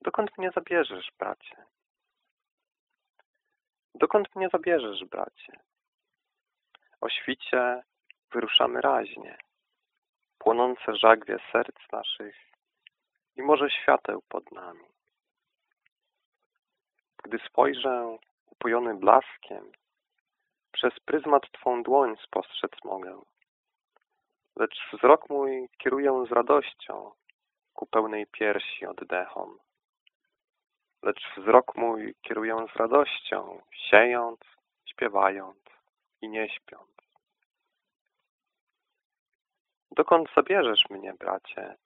Dokąd mnie zabierzesz, bracie? Dokąd mnie zabierzesz, bracie? O świcie wyruszamy raźnie, płonące żagwie serc naszych i może świateł pod nami. Gdy spojrzę upojony blaskiem, przez pryzmat Twą dłoń spostrzec mogę. Lecz wzrok mój kieruję z radością ku pełnej piersi oddechom. Lecz wzrok mój kieruję z radością, siejąc, śpiewając i nie śpiąc. Dokąd zabierzesz mnie, bracie,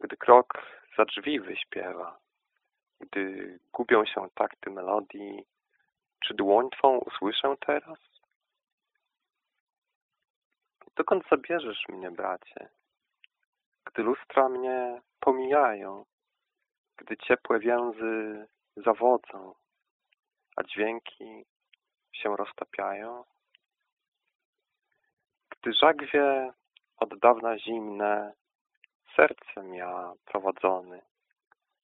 gdy krok za drzwi wyśpiewa, gdy gubią się takty melodii, czy dłoń Twą usłyszę teraz? Dokąd zabierzesz mnie, bracie, gdy lustra mnie pomijają, gdy ciepłe więzy zawodzą, a dźwięki się roztapiają? Gdy żagwie od dawna zimne sercem ja prowadzony,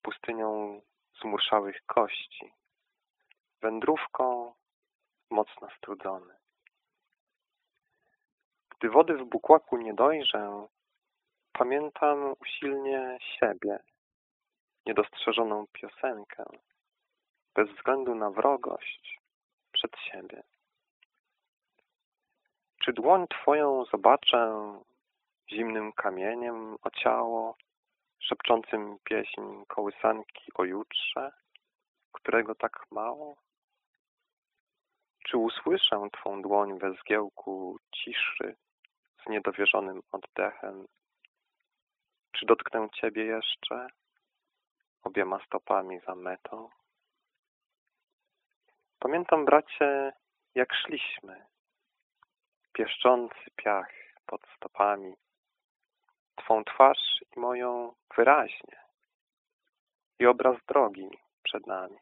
pustynią zmuszałych kości, wędrówką mocno strudzony. Gdy wody w bukłaku nie dojrzę, pamiętam usilnie siebie, niedostrzeżoną piosenkę, bez względu na wrogość przed siebie. Czy dłoń Twoją zobaczę zimnym kamieniem o ciało, szepczącym pieśń kołysanki o jutrze, którego tak mało? Czy usłyszę Twą dłoń we zgiełku ciszy z niedowierzonym oddechem? Czy dotknę Ciebie jeszcze obiema stopami za metą? Pamiętam, bracie, jak szliśmy, pieszczący piach pod stopami, Twą twarz i moją wyraźnie i obraz drogi przed nami.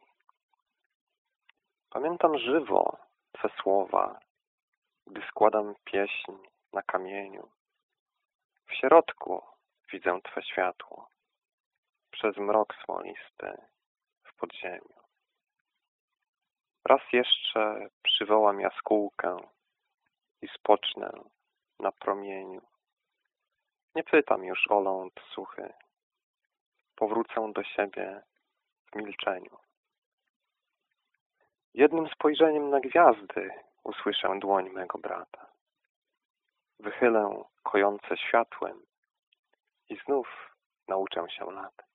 Pamiętam żywo Twe słowa, gdy składam pieśń na kamieniu. W środku widzę Twe światło, przez mrok smolisty w podziemiu. Raz jeszcze przywołam jaskółkę i spocznę na promieniu. Nie pytam już o ląd suchy. Powrócę do siebie w milczeniu. Jednym spojrzeniem na gwiazdy usłyszę dłoń mego brata. Wychylę kojące światłem i znów nauczę się latać.